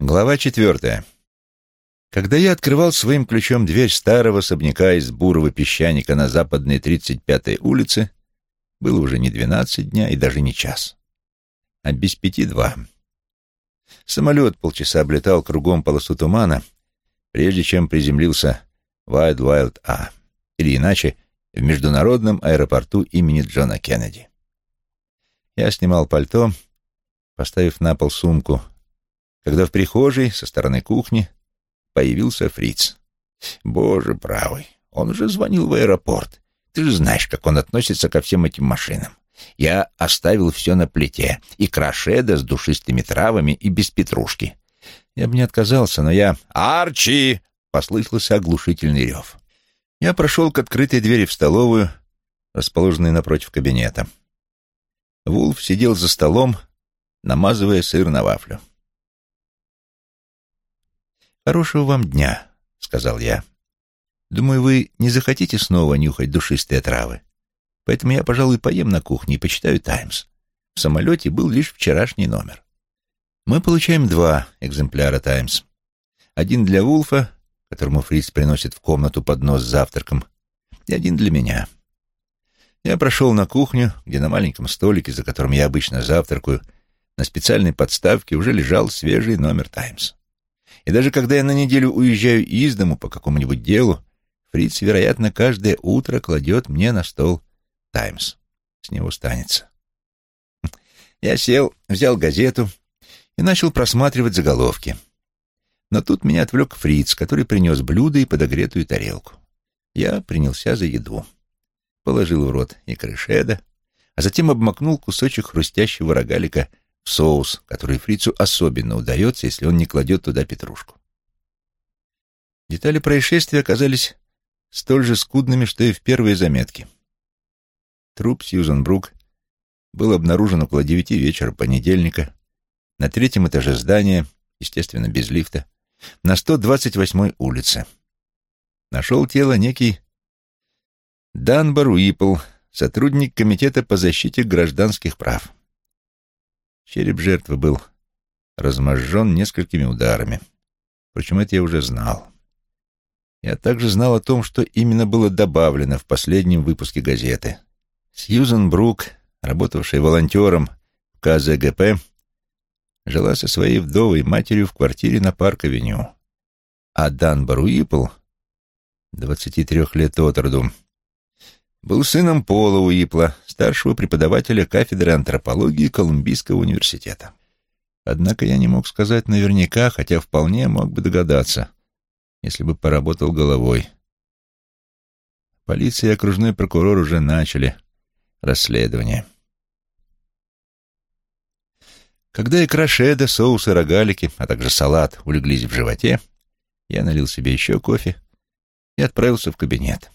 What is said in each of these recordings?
Глава четвертая. Когда я открывал своим ключом дверь старого особняка из бурого песчаника на западной 35-й улице, было уже не двенадцать дня и даже не час, а без пяти два. Самолет полчаса облетал кругом полосу тумана, прежде чем приземлился в Wild Wild А, или иначе, в международном аэропорту имени Джона Кеннеди. Я снимал пальто, поставив на пол сумку — когда в прихожей со стороны кухни появился фриц. «Боже правый, он уже звонил в аэропорт. Ты же знаешь, как он относится ко всем этим машинам. Я оставил все на плите, и крашеда с душистыми травами и без петрушки. Я бы не отказался, но я... «Арчи!» — послышался оглушительный рев. Я прошел к открытой двери в столовую, расположенной напротив кабинета. Вулф сидел за столом, намазывая сыр на вафлю. «Хорошего вам дня», — сказал я. «Думаю, вы не захотите снова нюхать душистые травы. Поэтому я, пожалуй, поем на кухне и почитаю «Таймс». В самолете был лишь вчерашний номер. Мы получаем два экземпляра «Таймс». Один для Вулфа, которому Фриц приносит в комнату поднос с завтраком, и один для меня. Я прошел на кухню, где на маленьком столике, за которым я обычно завтракаю, на специальной подставке уже лежал свежий номер «Таймс». И даже когда я на неделю уезжаю из дому по какому-нибудь делу, Фриц, вероятно, каждое утро кладет мне на стол «Таймс». С него станется. Я сел, взял газету и начал просматривать заголовки. Но тут меня отвлек Фриц, который принес блюдо и подогретую тарелку. Я принялся за еду. Положил в рот и крышеда, а затем обмакнул кусочек хрустящего рогалика соус, который фрицу особенно удается, если он не кладет туда петрушку. Детали происшествия оказались столь же скудными, что и в первой заметке. Труп Сьюзан Брук был обнаружен около девяти вечера понедельника на третьем этаже здания, естественно, без лифта, на 128-й улице. Нашел тело некий Данбар Уипл, сотрудник Комитета по защите гражданских прав. Череп жертвы был разможжен несколькими ударами. Впрочем, это я уже знал. Я также знал о том, что именно было добавлено в последнем выпуске газеты. Сьюзен Брук, работавшая волонтером в КЗГП, жила со своей вдовой матерью в квартире на Парк-авеню. А Дан Баруипл, 23 лет от роду, был сыном Пола Уипла, старшего преподавателя кафедры антропологии Колумбийского университета. Однако я не мог сказать наверняка, хотя вполне мог бы догадаться, если бы поработал головой. Полиция и окружной прокурор уже начали расследование. Когда икра шеда, соус и рогалики, а также салат улеглись в животе, я налил себе еще кофе и отправился в кабинет.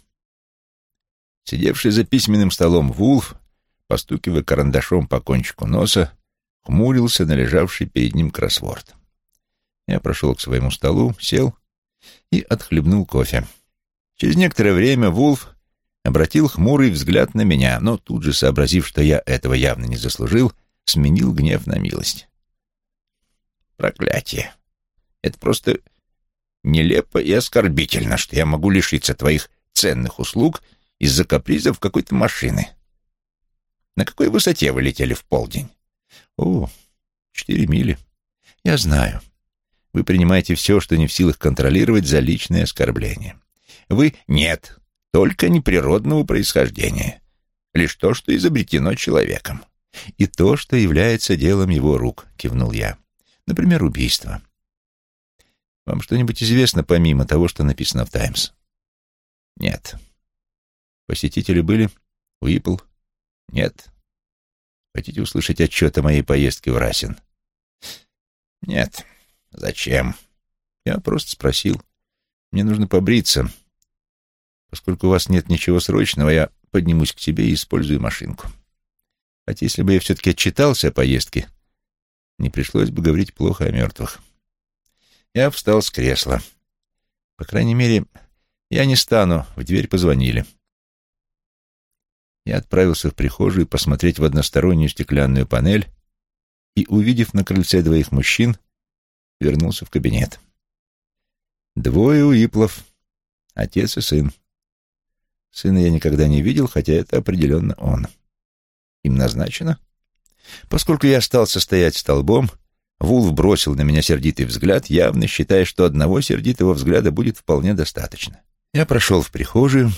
Сидевший за письменным столом Вулф, постукивая карандашом по кончику носа, хмурился на лежавший перед ним кроссворд. Я прошел к своему столу, сел и отхлебнул кофе. Через некоторое время Вулф обратил хмурый взгляд на меня, но тут же, сообразив, что я этого явно не заслужил, сменил гнев на милость. «Проклятие! Это просто нелепо и оскорбительно, что я могу лишиться твоих ценных услуг — из-за капризов какой-то машины. На какой высоте вы летели в полдень? О, четыре мили. Я знаю. Вы принимаете все, что не в силах контролировать, за личное оскорбление. Вы нет, только неприродного происхождения. Лишь то, что изобретено человеком. И то, что является делом его рук, кивнул я. Например, убийство. Вам что-нибудь известно помимо того, что написано в «Таймс»? Нет. Посетители были? Уипл? Нет. Хотите услышать отчет о моей поездке в Расин? Нет. Зачем? Я просто спросил. Мне нужно побриться. Поскольку у вас нет ничего срочного, я поднимусь к тебе и использую машинку. Хотя если бы я все-таки отчитался о поездке, не пришлось бы говорить плохо о мертвых. Я встал с кресла. По крайней мере, я не стану. В дверь позвонили. Я отправился в прихожую посмотреть в одностороннюю стеклянную панель и, увидев на крыльце двоих мужчин, вернулся в кабинет. Двое уиплов, отец и сын. Сына я никогда не видел, хотя это определенно он. Им назначено? Поскольку я остался стоять столбом, Вулф бросил на меня сердитый взгляд, явно считая, что одного сердитого взгляда будет вполне достаточно. Я прошел в прихожую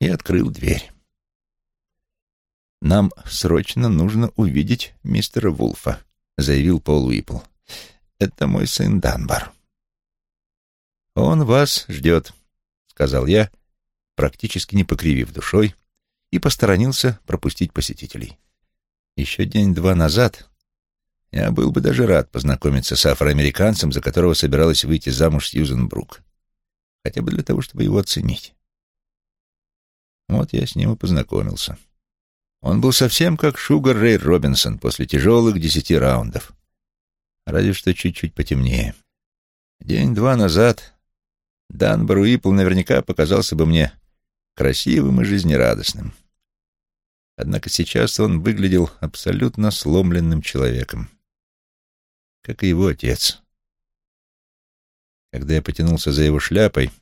и открыл дверь. «Нам срочно нужно увидеть мистера Вулфа», — заявил Пол Уиппл. «Это мой сын Данбар». «Он вас ждет», — сказал я, практически не покривив душой, и посторонился пропустить посетителей. Еще день-два назад я был бы даже рад познакомиться с афроамериканцем, за которого собиралась выйти замуж Сьюзен Брук, хотя бы для того, чтобы его оценить. Вот я с ним и познакомился. Он был совсем как Шугар Рэй Робинсон после тяжелых десяти раундов, разве что чуть-чуть потемнее. День-два назад Данбар Уипл наверняка показался бы мне красивым и жизнерадостным. Однако сейчас он выглядел абсолютно сломленным человеком, как и его отец. Когда я потянулся за его шляпой,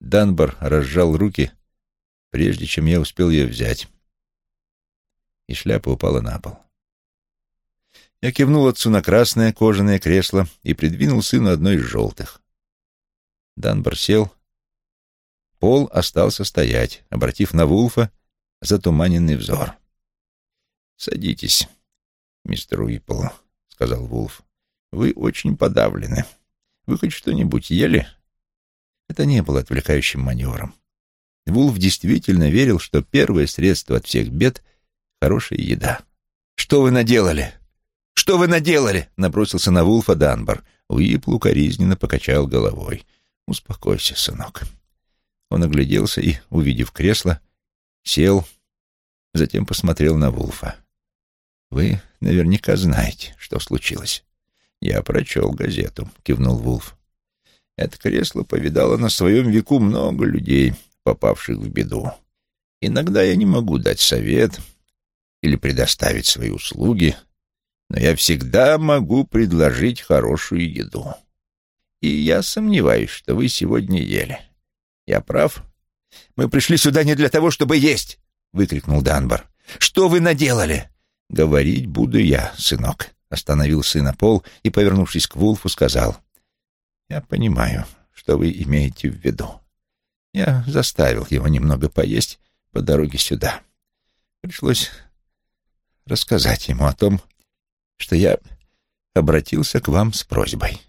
Данбар разжал руки, прежде чем я успел ее взять, и шляпа упала на пол. Я кивнул отцу на красное кожаное кресло и придвинул сыну одно из желтых. Данбар сел. Пол остался стоять, обратив на Вулфа затуманенный взор. «Садитесь, мистер Уиппл», — сказал Вулф. «Вы очень подавлены. Вы хоть что-нибудь ели?» Это не было отвлекающим маневром. Вулф действительно верил, что первое средство от всех бед — хорошая еда. «Что вы наделали? Что вы наделали?» — набросился на Вулфа Данбар. Уипл укоризненно покачал головой. «Успокойся, сынок». Он огляделся и, увидев кресло, сел, затем посмотрел на Вулфа. «Вы наверняка знаете, что случилось». «Я прочел газету», — кивнул Вулф. «Это кресло повидало на своем веку много людей, попавших в беду. Иногда я не могу дать совет или предоставить свои услуги, но я всегда могу предложить хорошую еду. И я сомневаюсь, что вы сегодня ели. Я прав?» «Мы пришли сюда не для того, чтобы есть!» — выкрикнул Данбар. «Что вы наделали?» «Говорить буду я, сынок», — остановил сына Пол и, повернувшись к Вулфу, сказал. «Я понимаю, что вы имеете в виду. Я заставил его немного поесть по дороге сюда. Пришлось рассказать ему о том, что я обратился к вам с просьбой.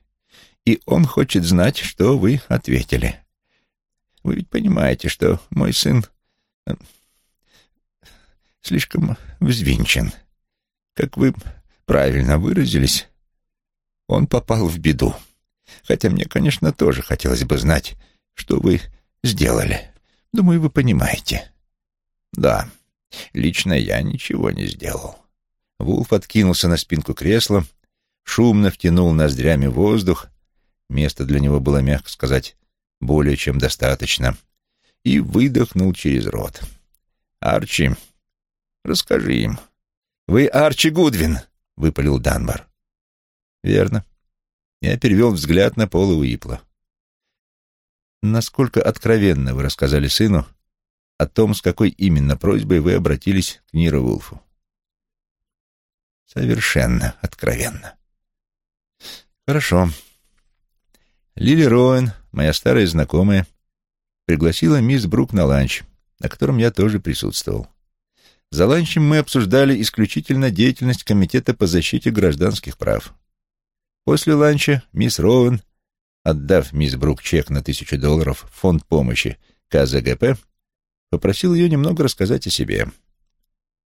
И он хочет знать, что вы ответили. Вы ведь понимаете, что мой сын э, слишком взвинчен. Как вы правильно выразились, он попал в беду. Хотя мне, конечно, тоже хотелось бы знать, что вы сделали. Думаю, вы понимаете. Да, лично я ничего не сделал. Вулф откинулся на спинку кресла, шумно втянул ноздрями воздух. Место для него было, мягко сказать, более чем достаточно, и выдохнул через рот. «Арчи, расскажи им». «Вы Арчи Гудвин», — выпалил Данбар. «Верно». Я перевел взгляд на Пола Уипла. «Насколько откровенно вы рассказали сыну о том, с какой именно просьбой вы обратились к Ниру Вулфу?» «Совершенно откровенно». «Хорошо. Лили Роуэн моя старая знакомая, пригласила мисс Брук на ланч, на котором я тоже присутствовал. За ланчем мы обсуждали исключительно деятельность Комитета по защите гражданских прав. После ланча мисс Роуэн, отдав мисс Брук чек на тысячу долларов в фонд помощи КЗГП, попросил ее немного рассказать о себе.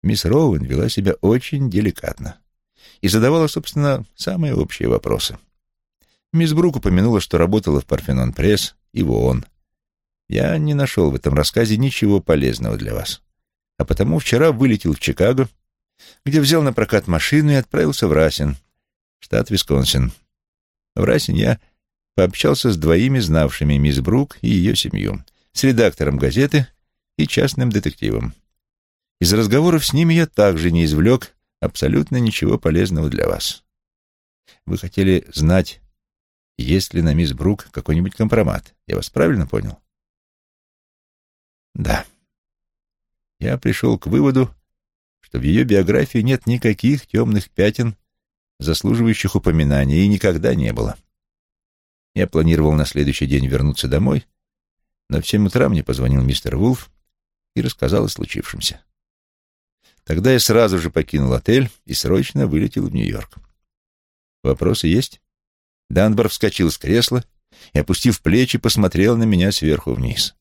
Мисс Роуэн вела себя очень деликатно и задавала, собственно, самые общие вопросы. Мисс Брук упомянула, что работала в Парфенон Пресс и в ООН. Я не нашел в этом рассказе ничего полезного для вас. А потому вчера вылетел в Чикаго, где взял на прокат машину и отправился в Расин, штат Висконсин. В Расин я пообщался с двоими знавшими мисс Брук и ее семью, с редактором газеты и частным детективом. Из разговоров с ними я также не извлек абсолютно ничего полезного для вас. Вы хотели знать, есть ли на мисс Брук какой-нибудь компромат. Я вас правильно понял? Да. Я пришел к выводу, что в ее биографии нет никаких темных пятен, заслуживающих упоминания, и никогда не было. Я планировал на следующий день вернуться домой, но в семь утра мне позвонил мистер Вулф и рассказал о случившемся. Тогда я сразу же покинул отель и срочно вылетел в Нью-Йорк. Вопросы есть? Данбор вскочил с кресла и, опустив плечи, посмотрел на меня сверху вниз.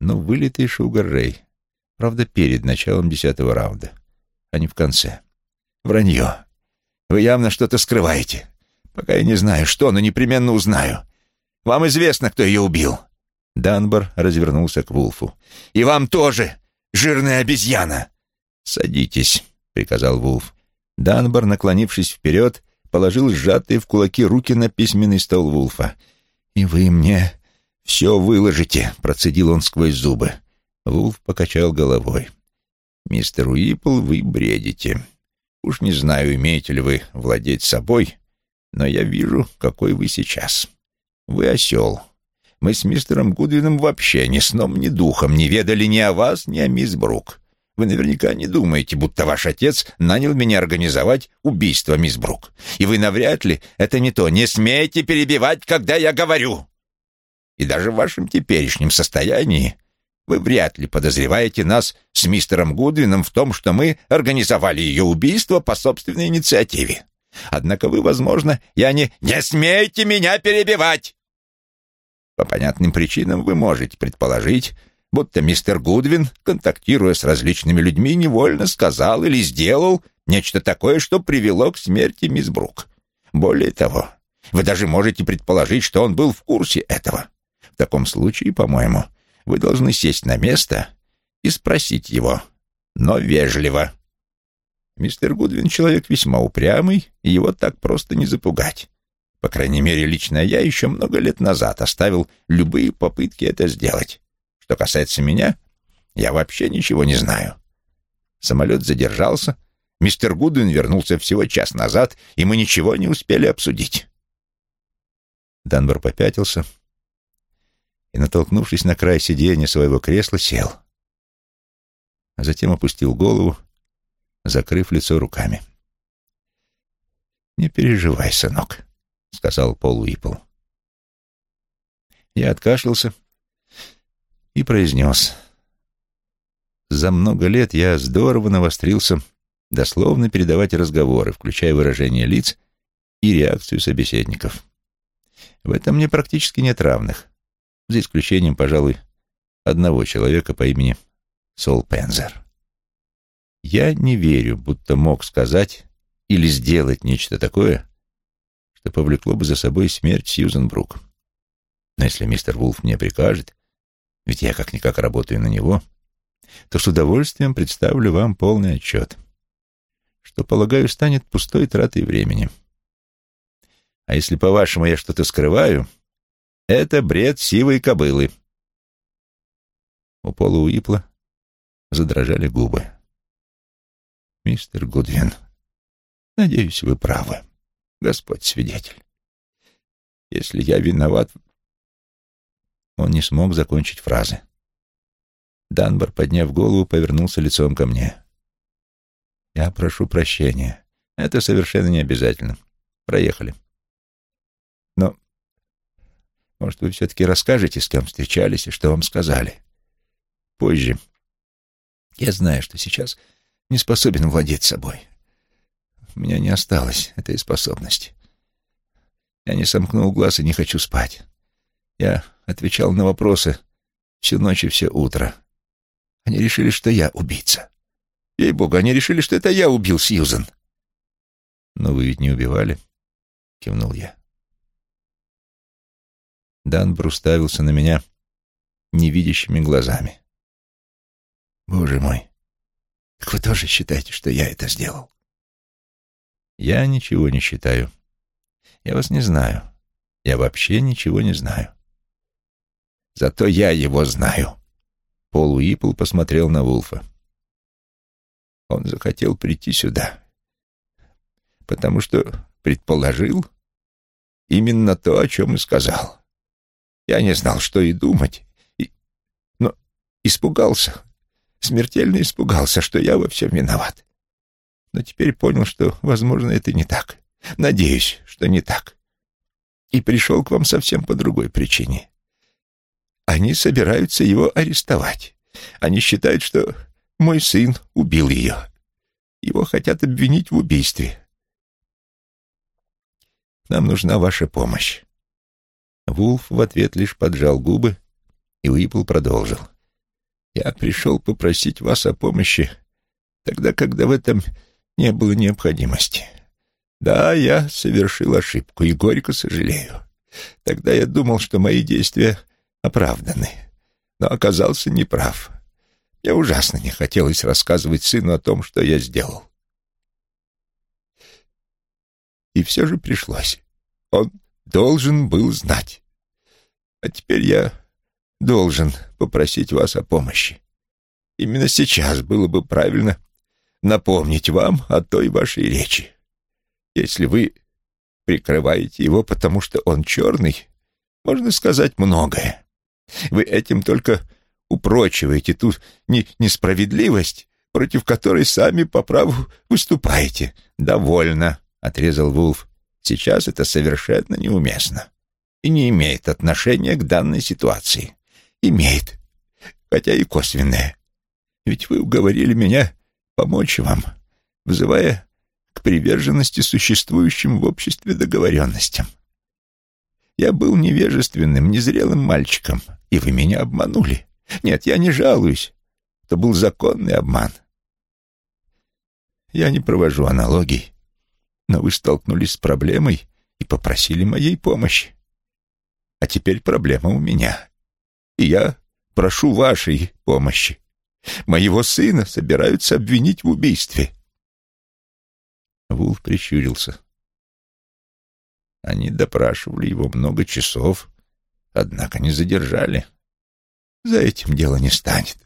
Ну, вылитый Шугар Рэй. Правда, перед началом десятого раунда, а не в конце. Вранье. Вы явно что-то скрываете. Пока я не знаю, что, но непременно узнаю. Вам известно, кто ее убил. Данбор развернулся к Вулфу. «И вам тоже, жирная обезьяна!» «Садитесь», — приказал Вулф. Данбор, наклонившись вперед, положил сжатые в кулаки руки на письменный стол Вулфа. «И вы мне все выложите», — процедил он сквозь зубы. Вулф покачал головой. «Мистер Уиппл, вы бредите. Уж не знаю, умеете ли вы владеть собой, но я вижу, какой вы сейчас. Вы осел. Мы с мистером Гудвином вообще ни сном, ни духом не ведали ни о вас, ни о мисс Брук. Вы наверняка не думаете, будто ваш отец нанял меня организовать убийство мисс Брук. И вы навряд ли, это не то, не смеете перебивать, когда я говорю. И даже в вашем теперешнем состоянии вы вряд ли подозреваете нас с мистером Гудвином в том, что мы организовали ее убийство по собственной инициативе. Однако вы, возможно, я не... Не смейте меня перебивать! По понятным причинам вы можете предположить, будто мистер Гудвин, контактируя с различными людьми, невольно сказал или сделал нечто такое, что привело к смерти мисс Брук. Более того, вы даже можете предположить, что он был в курсе этого. В таком случае, по-моему, вы должны сесть на место и спросить его, но вежливо. Мистер Гудвин человек весьма упрямый, и его так просто не запугать. По крайней мере, лично я еще много лет назад оставил любые попытки это сделать. Что касается меня, я вообще ничего не знаю. Самолет задержался, мистер Гудвин вернулся всего час назад, и мы ничего не успели обсудить. Данбор попятился и, натолкнувшись на край сиденья своего кресла, сел. А затем опустил голову, закрыв лицо руками. «Не переживай, сынок», — сказал Пол Уиппл. Я откашлялся и произнес. За много лет я здорово навострился дословно передавать разговоры, включая выражение лиц и реакцию собеседников. В этом мне практически нет равных, за исключением, пожалуй, одного человека по имени Сол Пензер. Я не верю, будто мог сказать или сделать нечто такое, что повлекло бы за собой смерть Сьюзен Брук. Но если мистер Вулф мне прикажет, ведь я как-никак работаю на него, то с удовольствием представлю вам полный отчет, что, полагаю, станет пустой тратой времени. А если, по-вашему, я что-то скрываю, это бред сивой кобылы. У Пола Уипла задрожали губы. «Мистер Гудвин, надеюсь, вы правы». Господь свидетель. Если я виноват... Он не смог закончить фразы. Данбар, подняв голову, повернулся лицом ко мне. «Я прошу прощения. Это совершенно не обязательно. Проехали. Но, может, вы все-таки расскажете, с кем встречались и что вам сказали? Позже. Я знаю, что сейчас не способен владеть собой. У меня не осталось этой способности. Я не сомкнул глаз и не хочу спать. Я отвечал на вопросы всю ночь и все утро. Они решили, что я убийца. Ей-богу, они решили, что это я убил Сьюзен. «Но вы ведь не убивали?» — кивнул я. Дан бруставился на меня невидящими глазами. «Боже мой, так вы тоже считаете, что я это сделал?» Я ничего не считаю. Я вас не знаю. Я вообще ничего не знаю. Зато я его знаю. Пол Уиппл посмотрел на Вулфа. Он захотел прийти сюда, потому что предположил именно то, о чем и сказал. Я не знал, что и думать, и... но испугался, смертельно испугался, что я во всем виноват. Но теперь понял, что, возможно, это не так. Надеюсь, что не так. И пришел к вам совсем по другой причине. Они собираются его арестовать. Они считают, что мой сын убил ее. Его хотят обвинить в убийстве. Нам нужна ваша помощь. Вулф в ответ лишь поджал губы, и Уипл продолжил. «Я пришел попросить вас о помощи тогда, когда в этом не было необходимости. Да, я совершил ошибку и горько сожалею. Тогда я думал, что мои действия оправданы, но оказался неправ. Мне ужасно не хотелось рассказывать сыну о том, что я сделал. И все же пришлось. Он должен был знать. А теперь я должен попросить вас о помощи. Именно сейчас было бы правильно напомнить вам о той вашей речи. Если вы прикрываете его, потому что он черный, можно сказать многое. Вы этим только упрочиваете ту не несправедливость, против которой сами по праву выступаете. «Довольно», — отрезал Вулф. «Сейчас это совершенно неуместно и не имеет отношения к данной ситуации. Имеет, хотя и косвенное. Ведь вы уговорили меня помочь вам, вызывая к приверженности существующим в обществе договоренностям. Я был невежественным, незрелым мальчиком, и вы меня обманули. Нет, я не жалуюсь. Это был законный обман. Я не провожу аналогий, но вы столкнулись с проблемой и попросили моей помощи. А теперь проблема у меня, и я прошу вашей помощи. Моего сына собираются обвинить в убийстве. Вулф прищурился. Они допрашивали его много часов, однако не задержали. За этим дело не станет,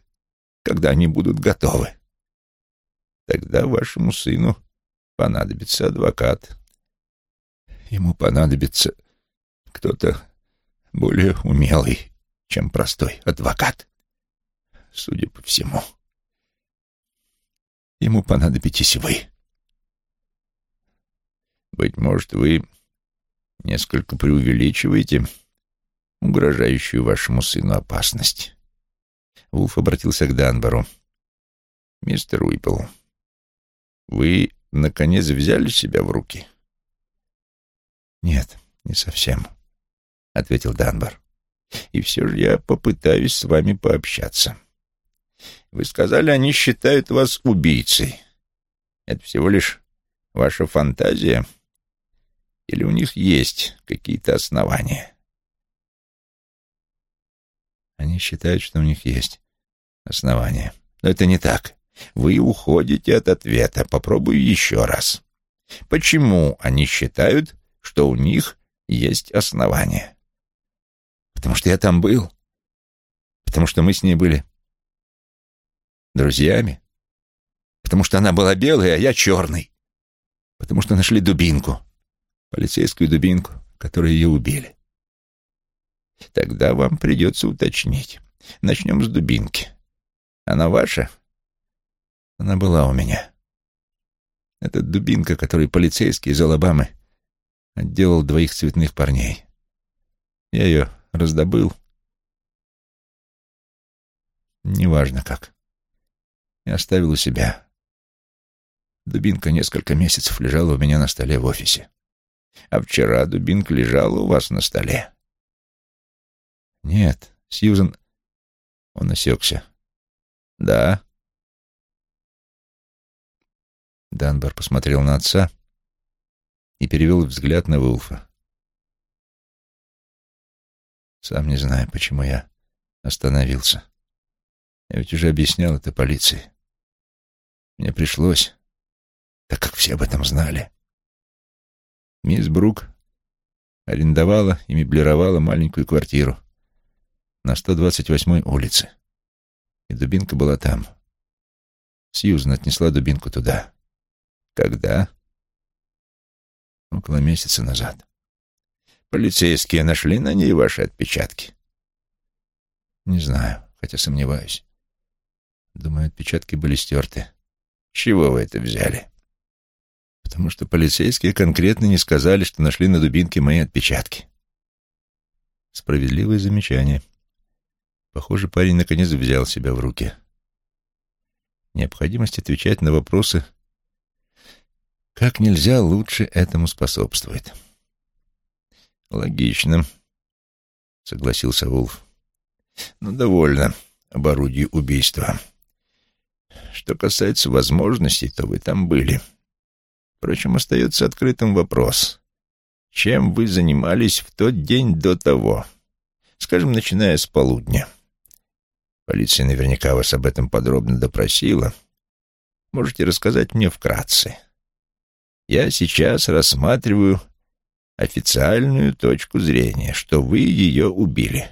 когда они будут готовы. Тогда вашему сыну понадобится адвокат. Ему понадобится кто-то более умелый, чем простой адвокат судя по всему. Ему понадобитесь вы. Быть может, вы несколько преувеличиваете угрожающую вашему сыну опасность. Вулф обратился к Данбару. «Мистер Уиппл, вы, наконец, взяли себя в руки?» «Нет, не совсем», — ответил Данбар. «И все же я попытаюсь с вами пообщаться». Вы сказали, они считают вас убийцей. Это всего лишь ваша фантазия? Или у них есть какие-то основания? Они считают, что у них есть основания. Но это не так. Вы уходите от ответа. Попробую еще раз. Почему они считают, что у них есть основания? Потому что я там был. Потому что мы с ней были друзьями, потому что она была белая, а я черный, потому что нашли дубинку, полицейскую дубинку, которой ее убили. Тогда вам придется уточнить. Начнем с дубинки. Она ваша? Она была у меня. Это дубинка, которой полицейский из Алабамы отделал двоих цветных парней. Я ее раздобыл. Неважно как и оставил у себя. Дубинка несколько месяцев лежала у меня на столе в офисе. А вчера дубинка лежала у вас на столе. Нет, Сьюзен... Он осекся. Да. Данбар посмотрел на отца и перевел взгляд на Вулфа. Сам не знаю, почему я остановился. Я ведь уже объяснял это полиции. Мне пришлось, так как все об этом знали. Мисс Брук арендовала и меблировала маленькую квартиру на 128-й улице. И дубинка была там. Сьюзан отнесла дубинку туда. Когда? Около месяца назад. Полицейские нашли на ней ваши отпечатки? Не знаю, хотя сомневаюсь. Думаю, отпечатки были стерты. Чего вы это взяли? Потому что полицейские конкретно не сказали, что нашли на дубинке мои отпечатки. Справедливое замечание. Похоже, парень наконец взял себя в руки. Необходимость отвечать на вопросы как нельзя лучше этому способствует. «Логично», — согласился Вулф. «Ну, довольно об орудии убийства. Что касается возможностей, то вы там были. Впрочем, остается открытым вопрос. Чем вы занимались в тот день до того? Скажем, начиная с полудня. Полиция наверняка вас об этом подробно допросила. Можете рассказать мне вкратце. Я сейчас рассматриваю официальную точку зрения, что вы ее убили.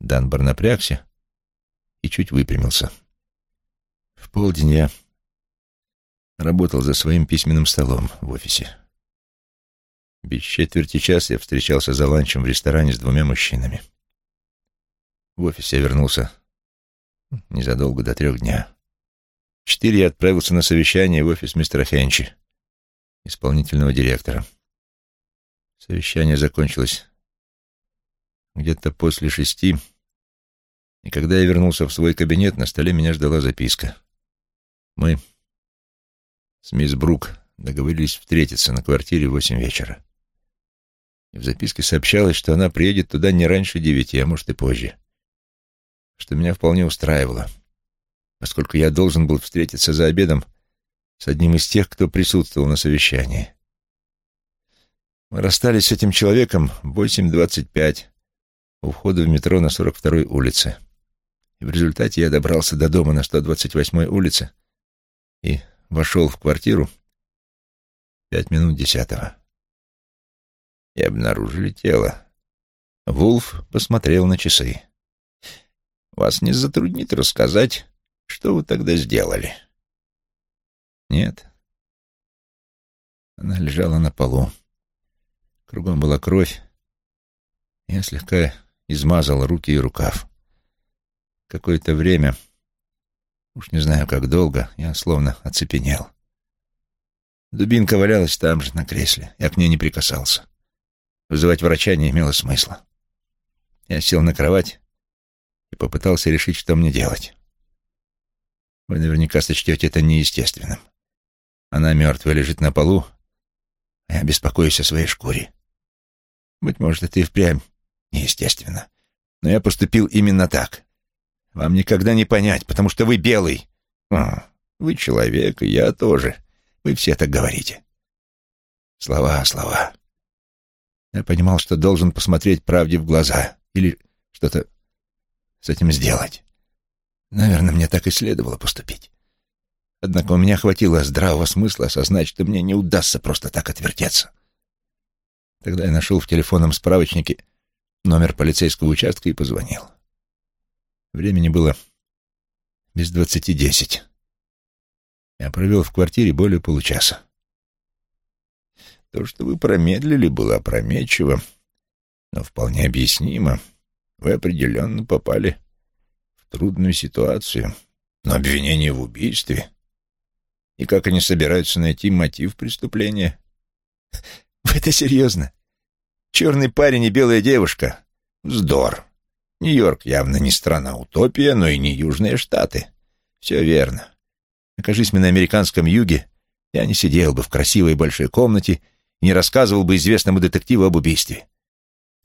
Данбар напрягся и чуть выпрямился. В полдень я работал за своим письменным столом в офисе. Без четверти часа я встречался за ланчем в ресторане с двумя мужчинами. В офис я вернулся незадолго до трех дня. В четыре я отправился на совещание в офис мистера Хенчи, исполнительного директора. Совещание закончилось где-то после шести, и когда я вернулся в свой кабинет, на столе меня ждала записка. Мы с мисс Брук договорились встретиться на квартире в восемь вечера. И в записке сообщалось, что она приедет туда не раньше девяти, а может и позже. Что меня вполне устраивало, поскольку я должен был встретиться за обедом с одним из тех, кто присутствовал на совещании. Мы расстались с этим человеком в 8.25 у входа в метро на 42-й улице. И в результате я добрался до дома на 128-й улице и вошел в квартиру пять минут десятого. И обнаружили тело. Вулф посмотрел на часы. «Вас не затруднит рассказать, что вы тогда сделали?» «Нет». Она лежала на полу. Кругом была кровь. Я слегка измазал руки и рукав. Какое-то время, уж не знаю как долго, я словно оцепенел. Дубинка валялась там же, на кресле. Я к ней не прикасался. Вызывать врача не имело смысла. Я сел на кровать и попытался решить, что мне делать. Вы наверняка сочтете это неестественным. Она мертвая лежит на полу, а я беспокоюсь о своей шкуре. Быть может, это и впрямь неестественно. Но я поступил именно так. Вам никогда не понять, потому что вы белый. А, вы человек, и я тоже. Вы все так говорите. Слова, слова. Я понимал, что должен посмотреть правде в глаза или что-то с этим сделать. Наверное, мне так и следовало поступить. Однако у меня хватило здравого смысла осознать, что мне не удастся просто так отвертеться. Тогда я нашел в телефонном справочнике номер полицейского участка и позвонил. Времени было без двадцати десять. Я провел в квартире более получаса. То, что вы промедлили, было опрометчиво, но вполне объяснимо. Вы определенно попали в трудную ситуацию. Но обвинение в убийстве... И как они собираются найти мотив преступления? Вы это серьезно? Черный парень и белая девушка? Вздор. Нью-Йорк явно не страна-утопия, но и не Южные Штаты. Все верно. Окажись мы на американском юге, я не сидел бы в красивой большой комнате и не рассказывал бы известному детективу об убийстве.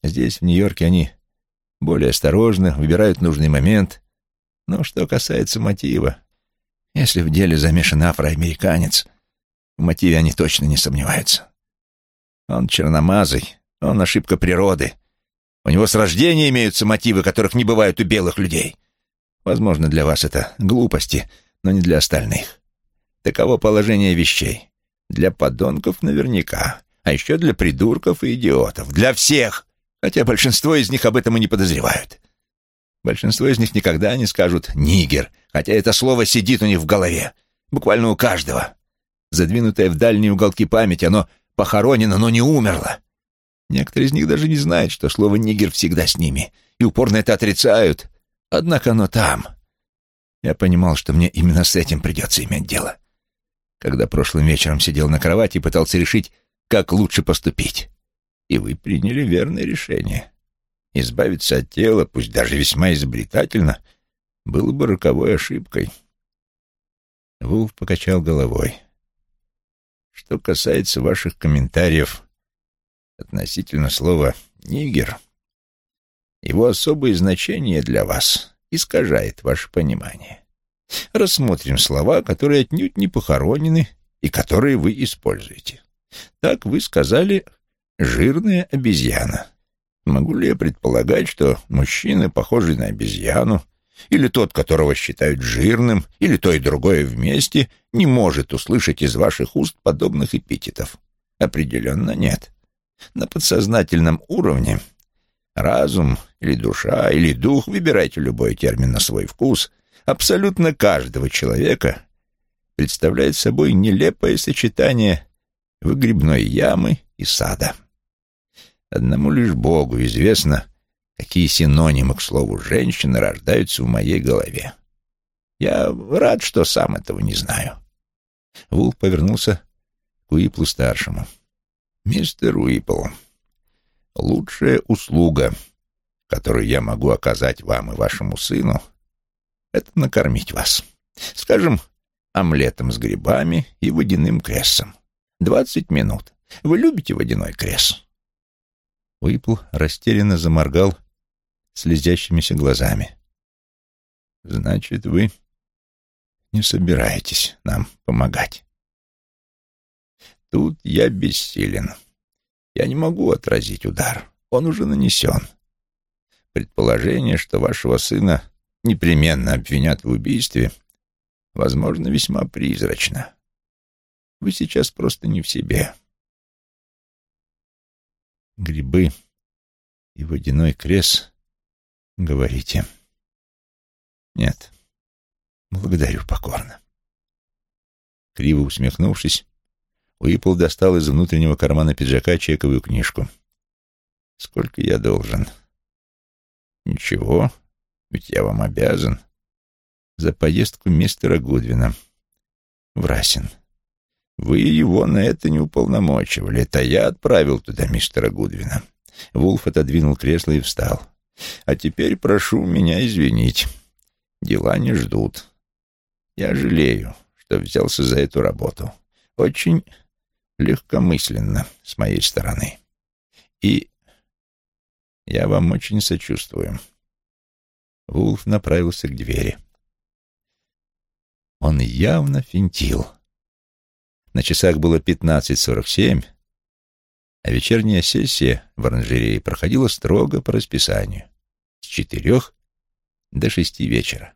Здесь, в Нью-Йорке, они более осторожны, выбирают нужный момент. Но что касается мотива, если в деле замешан афроамериканец, в мотиве они точно не сомневаются. Он черномазый, он ошибка природы. У него с рождения имеются мотивы, которых не бывает у белых людей. Возможно, для вас это глупости, но не для остальных. Таково положение вещей. Для подонков наверняка, а еще для придурков и идиотов. Для всех, хотя большинство из них об этом и не подозревают. Большинство из них никогда не скажут «нигер», хотя это слово сидит у них в голове, буквально у каждого. Задвинутое в дальние уголки памяти, оно похоронена, но не умерла. Некоторые из них даже не знают, что слово «нигер» всегда с ними, и упорно это отрицают. Однако оно там. Я понимал, что мне именно с этим придется иметь дело. Когда прошлым вечером сидел на кровати и пытался решить, как лучше поступить. И вы приняли верное решение. Избавиться от тела, пусть даже весьма изобретательно, было бы роковой ошибкой. Вулф покачал головой. Что касается ваших комментариев относительно слова «нигер», его особое значение для вас искажает ваше понимание. Рассмотрим слова, которые отнюдь не похоронены и которые вы используете. Так вы сказали «жирная обезьяна». Могу ли я предполагать, что мужчина, похожий на обезьяну, или тот, которого считают жирным, или то и другое вместе, не может услышать из ваших уст подобных эпитетов? Определенно нет. На подсознательном уровне разум или душа или дух, выбирайте любой термин на свой вкус, абсолютно каждого человека представляет собой нелепое сочетание выгребной ямы и сада. Одному лишь Богу известно, какие синонимы к слову «женщина» рождаются в моей голове. Я рад, что сам этого не знаю. Вулф повернулся к Уиплу-старшему. «Мистер Уипл, лучшая услуга, которую я могу оказать вам и вашему сыну, это накормить вас. Скажем, омлетом с грибами и водяным крессом. Двадцать минут. Вы любите водяной кресс?» Уипл растерянно заморгал слезящимися глазами. «Значит, вы не собираетесь нам помогать?» «Тут я бессилен. Я не могу отразить удар. Он уже нанесен. Предположение, что вашего сына непременно обвинят в убийстве, возможно, весьма призрачно. Вы сейчас просто не в себе. Грибы и водяной крес, говорите? Нет, благодарю покорно. Криво усмехнувшись, Уиппл достал из внутреннего кармана пиджака чековую книжку. «Сколько я должен?» «Ничего, ведь я вам обязан. За поездку мистера Гудвина в Расин. Вы его на это не уполномочивали. Это я отправил туда мистера Гудвина. Вулф отодвинул кресло и встал. А теперь прошу меня извинить. Дела не ждут. Я жалею, что взялся за эту работу. Очень легкомысленно с моей стороны. И я вам очень сочувствую. Вулф направился к двери. Он явно финтил. На часах было 15.47, а вечерняя сессия в оранжерее проходила строго по расписанию с четырех до шести вечера.